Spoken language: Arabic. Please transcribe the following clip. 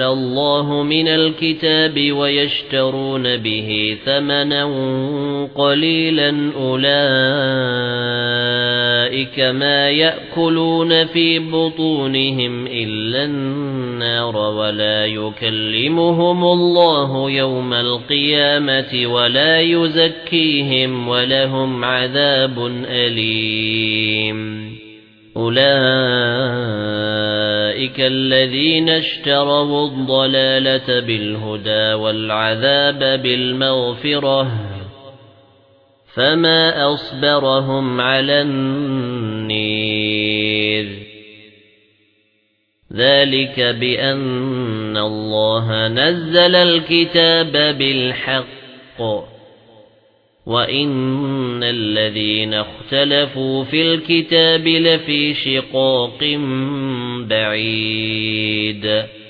الله من الكتاب ويشترون به ثمنا قليلا أولئك ما يأكلون في بطونهم إلا النار ولا يكلمهم الله يوم القيامة ولا يزكيهم ولهم عذاب أليم. أولئك الذين اشتروا الضلالة بالهدى والعذاب بالمغفرة فما أصبرهم على النير ذلك بأن الله نزل الكتاب بالحق وَإِنَّ الَّذِينَ اخْتَلَفُوا فِي الْكِتَابِ لَفِي شِقَاقٍ بَعِيدٍ.